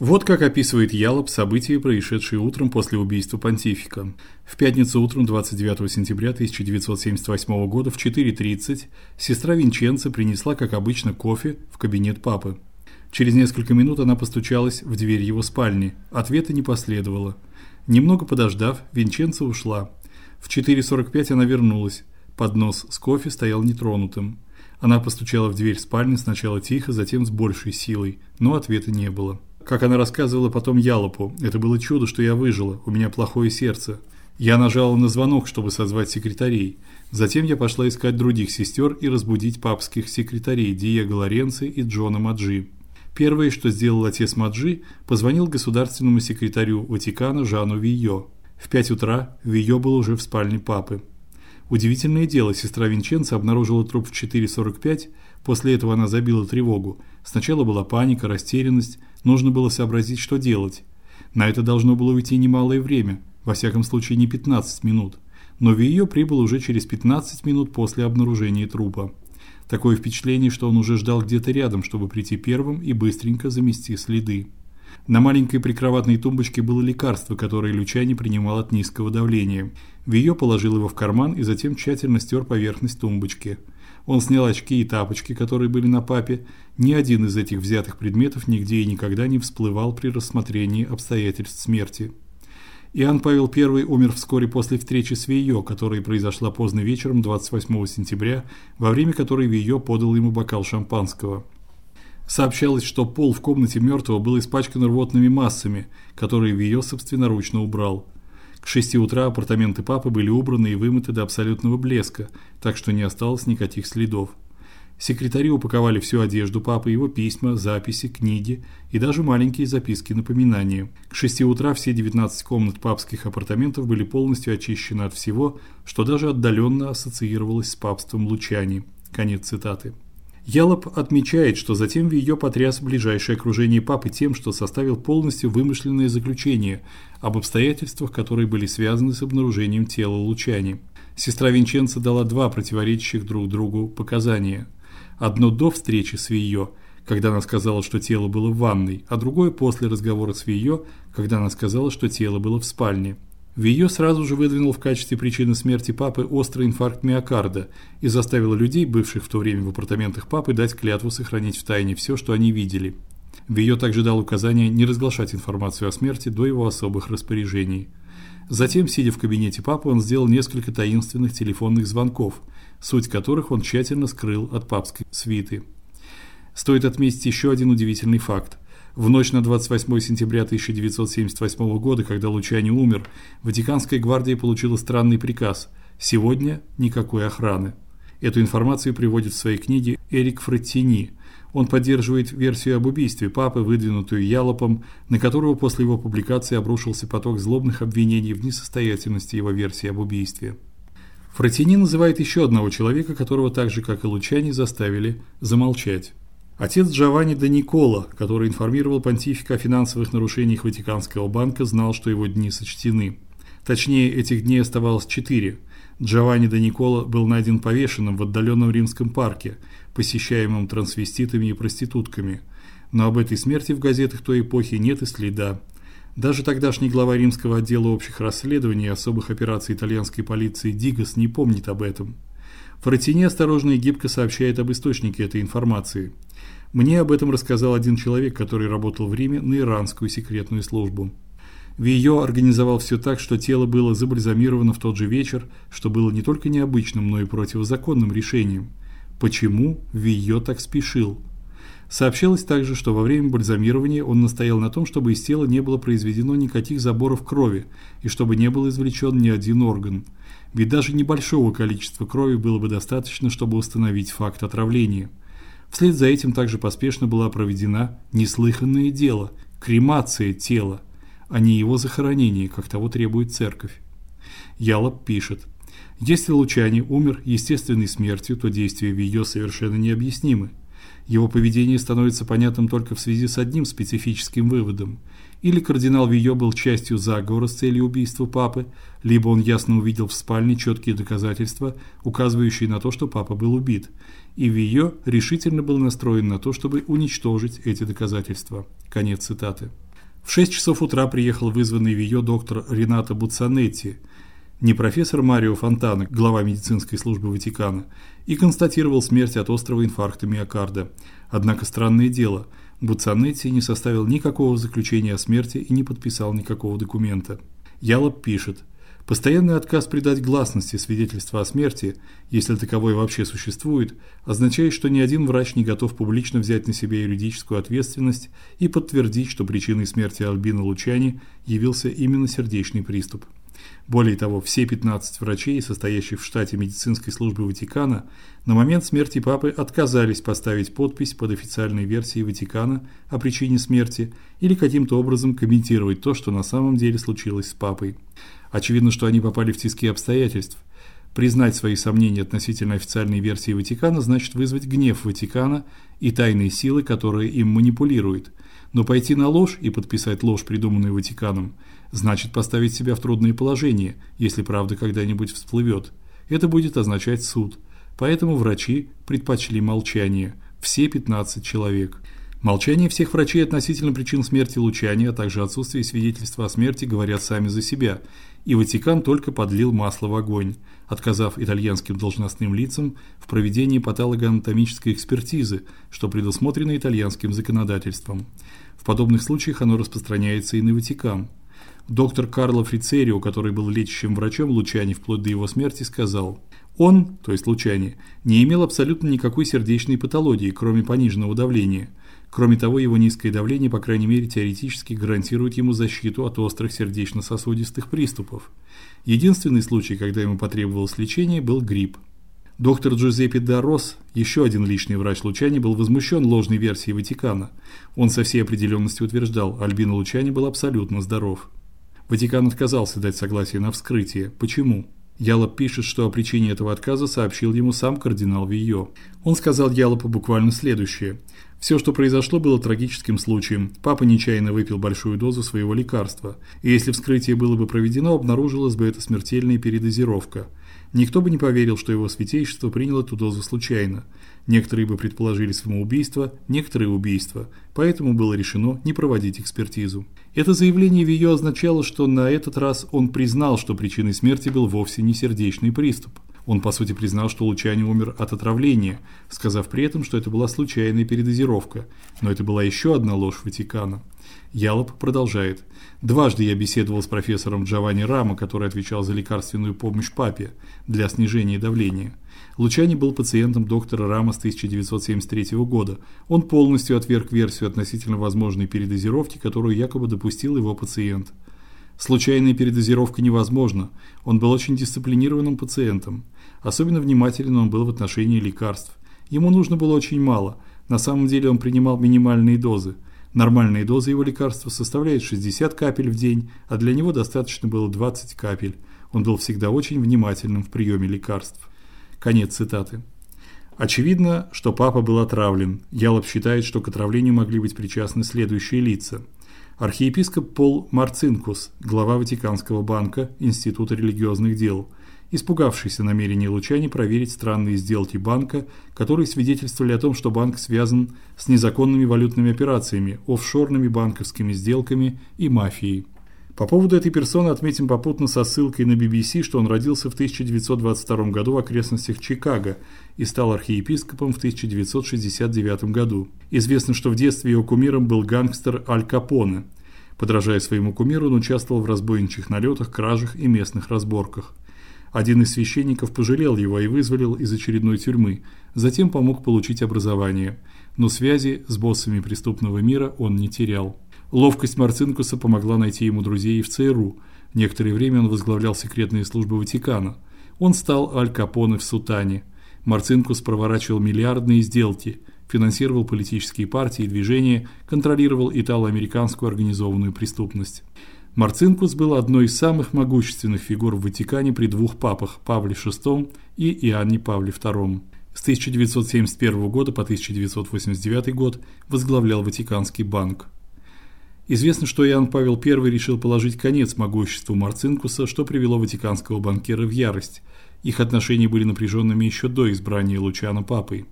Вот как описывает Ялоб события, происшедшие утром после убийства понтифика. В пятницу утром 29 сентября 1978 года в 4:30 сестра Винченца принесла, как обычно, кофе в кабинет папы. Через несколько минут она постучалась в дверь его спальни. Ответа не последовало. Немного подождав, Винченца ушла. В 4:45 она вернулась. Поднос с кофе стоял нетронутым. Она постучала в дверь спальни сначала тихо, затем с большей силой, но ответа не было. Как она рассказывала потом Ялопу, это было чудо, что я выжила. У меня плохое сердце. Я нажала на звонок, чтобы созвать секретарей. Затем я пошла искать других сестер и разбудить папских секретарей Диего Лоренци и Джона Маджи. Первое, что сделал отец Маджи, позвонил государственному секретарю Ватикана Жану Вийо. В 5 утра Вийо был уже в спальне папы. Удивительное дело, сестра Винченца обнаружила труп в 4:45. После этого она забила тревогу. Сначала была паника, растерянность, нужно было сообразить, что делать. На это должно было уйти немалое время, во всяком случае не 15 минут. Но Виё прибыл уже через 15 минут после обнаружения трупа. Такое впечатление, что он уже ждал где-то рядом, чтобы прийти первым и быстренько замести следы. На маленькой прикроватной тумбочке было лекарство, которое Лючани принимал от низкого давления. Виё положил его в карман и затем тщательно стер поверхность тумбочки. Он снял очки и тапочки, которые были на папе. Ни один из этих взятых предметов нигде и никогда не всплывал при рассмотрении обстоятельств смерти. Иоанн Павел I умер вскоре после встречи с Виё, которая произошла поздно вечером 28 сентября, во время которой Виё подал ему бокал шампанского. Сообщалось, что пол в комнате мертвого был испачкан рвотными массами, которые Виё собственноручно убрал. К шести утра апартаменты папы были убраны и вымыты до абсолютного блеска, так что не осталось никаких следов. Секретари упаковали всю одежду папы, его письма, записи, книги и даже маленькие записки-напоминания. К шести утра все 19 комнат папских апартаментов были полностью очищены от всего, что даже отдаленно ассоциировалось с папством Лучани. Конец цитаты. Ялоп отмечает, что затем ее потряс ближайшее окружение папы тем, что составил полностью вымышленное заключение об обстоятельствах, которые были связаны с обнаружением тела Лучани. Сестра Винченца дала два противоречащих друг другу показания. Одно до встречи с Виё, когда она сказала, что тело было в ванной, а другое после разговора с Виё, когда она сказала, что тело было в спальне. Виё сразу же выдвинул в качестве причины смерти папы острый инфаркт миокарда и заставил людей, бывших в то время в апартаментах папы, дать клятву сохранить в тайне все, что они видели. Виё также дал указание не разглашать информацию о смерти до его особых распоряжений. Затем, сидя в кабинете папы, он сделал несколько таинственных телефонных звонков, суть которых он тщательно скрыл от папской свиты. Стоит отметить еще один удивительный факт. В ночь на 28 сентября 1978 года, когда Лучани умер, Ватиканская гвардия получила странный приказ: сегодня никакой охраны. Эту информацию приводит в своей книге Эрик Фреттини. Он поддерживает версию об убийстве папы, выдвинутую Ялопом, на которого после его публикации обрушился поток злобных обвинений в несостоятельности его версии об убийстве. Фреттини называет еще одного человека, которого так же как и Лучани заставили замолчать. Отец Джованни де Никола, который информировал понтифика о финансовых нарушениях Ватиканского банка, знал, что его дни сочтены. Точнее, этих дней оставалось четыре. Джованни де Никола был найден повешенным в отдаленном римском парке, посещаемом трансвеститами и проститутками. Но об этой смерти в газетах той эпохи нет и следа. Даже тогдашний глава римского отдела общих расследований и особых операций итальянской полиции Дигас не помнит об этом. Фратини осторожно и гибко сообщает об источнике этой информации. Мне об этом рассказал один человек, который работал в Риме на иранскую секретную службу. Виё организовал все так, что тело было забальзамировано в тот же вечер, что было не только необычным, но и противозаконным решением. Почему Виё так спешил? Сообщалось также, что во время бальзамирования он настоял на том, чтобы из тела не было произведено никаких заборов крови и чтобы не был извлечен ни один орган. Ведь даже небольшого количества крови было бы достаточно, чтобы установить факт отравления. Вслед за этим также поспешно была проведена неслыханное дело кремация тела, а не его захоронение, как того требует церковь. Ялоб пишет: если Лучани умер естественной смертью, то действия Виё совершенно необъяснимы. Его поведение становится понятным только в связи с одним специфическим выводом. Или кардинал Виё был частью заговора с целью убийства папы, либо он ясно увидел в спальне четкие доказательства, указывающие на то, что папа был убит, и Виё решительно был настроен на то, чтобы уничтожить эти доказательства. Конец цитаты. В 6 часов утра приехал вызванный в ее доктор Рената Буцанетти, не профессор Марио Фонтана, глава медицинской службы Ватикана, и констатировал смерть от острого инфаркта миокарда. Однако странное дело, Буцанетти не составил никакого заключения о смерти и не подписал никакого документа. Ялоб пишет: Постоянный отказ придать гласности свидетельства о смерти, если таковое вообще существует, означает, что ни один врач не готов публично взять на себя юридическую ответственность и подтвердить, что причиной смерти Альбина Лучани явился именно сердечный приступ. Более того, все 15 врачей, состоящих в штате медицинской службы Ватикана, на момент смерти папы отказались поставить подпись под официальной версией Ватикана о причине смерти или каким-то образом комментировать то, что на самом деле случилось с папой. Очевидно, что они попали в тиски обстоятельств. Признать свои сомнения относительно официальной версии Ватикана значит вызвать гнев Ватикана и тайные силы, которые им манипулируют. Но пойти на ложь и подписать ложь, придуманную Ватиканом, значит поставить себя в трудное положение, если правда когда-нибудь всплывет. Это будет означать суд. Поэтому врачи предпочли молчание. Все 15 человек. Молчание всех врачей относительно причин смерти Лучани, а также отсутствие свидетельства о смерти говорят сами за себя, и Ватикан только подлил масло в огонь, отказав итальянским должностным лицам в проведении патологоанатомической экспертизы, что предусмотрено итальянским законодательством. В подобных случаях оно распространяется и на Ватикан. Доктор Карло Фрицерио, который был лечащим врачом Лучани вплоть до его смерти, сказал: "Он, то есть Лучани, не имел абсолютно никакой сердечной патологии, кроме пониженного давления. Кроме того, его низкое давление, по крайней мере, теоретически гарантирует ему защиту от острых сердечно-сосудистых приступов. Единственный случай, когда ему потребовалось лечение, был грипп. Доктор Джузеппе Дарос, еще один личный врач Лучани, был возмущен ложной версией Ватикана. Он со всей определенностью утверждал, Альбино Лучани был абсолютно здоров. Ватикан отказался дать согласие на вскрытие. Почему? Ялоп пишет, что о причине этого отказа сообщил ему сам кардинал Вийо. Он сказал Ялопу буквально следующее: все, что произошло, было трагическим случаем. Папа нечаянно выпил большую дозу своего лекарства, и если вскрытие было бы проведено, обнаружилась бы это смертельная передозировка. Никто бы не поверил, что его святейшество принял эту дозу случайно. Некоторые бы предположили самоубийство, некоторые убийство. Поэтому было решено не проводить экспертизу. Это заявление в ее означало, что на этот раз он признал, что причиной смерти был вовсе не сердечный приступ. Он по сути признал, что Лучани умер от отравления, сказав при этом, что это была случайная передозировка. Но это была еще одна ложь Ватикана. Ялоп продолжает: Дважды я беседовал с профессором Джованни Рамо, который отвечал за лекарственную помощь папе для снижения давления. Лучани был пациентом доктора Рама с 1973 года. Он полностью отверг версию относительно возможной передозировки, которую якобы допустил его пациент. Случайная передозировка невозможна. Он был очень дисциплинированным пациентом. Особенно внимателен он был в отношении лекарств. Ему нужно было очень мало. На самом деле он принимал минимальные дозы. Нормальная доза его лекарства составляет 60 капель в день, а для него достаточно было 20 капель. Он был всегда очень внимательным в приеме лекарств. Конец цитаты. Очевидно, что папа был отравлен. Ялоб считает, что к отравлению могли быть причастны следующие лица: архиепископ Пол Марцинкус, глава Ватиканского банка Института религиозных дел, испугавшийся намерения Лучани проверить странные сделки банка, которые свидетельствовали о том, что банк связан с незаконными валютными операциями, офшорными банковскими сделками и мафией. По поводу этой персоны отметим попутно со ссылкой на BBC, что он родился в 1922 году в окрестностях Чикаго и стал архиепископом в 1969 году. Известно, что в детстве его кумиром был гангстер Аль Капоне. Подражая своему кумиру, он участвовал в разбойничьих налетах, кражах и местных разборках. Один из священников пожалел его и вызволил из очередной тюрьмы, затем помог получить образование, но связи с боссами преступного мира он не терял. Ловкость Марцинкуса помогла найти ему друзей и в ЦРУ. Некоторое время он возглавлял секретные службы Ватикана. Он стал Аль Капоне в Сутане. Марцинкус проворачивал миллиардные сделки, финансировал политические партии и движения, контролировал итало-американскую организованную преступность. Марцинкус был одной из самых могущественных фигур в Ватикане при двух папах Павле VI и Иоанне Павле II. С 1971 года по 1989 год возглавлял Ватиканский банк. Известно, что Иоанн Павел I решил положить конец могуществу Марцинкуса, что привело ватиканского банкира в ярость. Их отношения были напряженными еще до избрания Лучана папой.